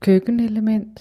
køkkenelement.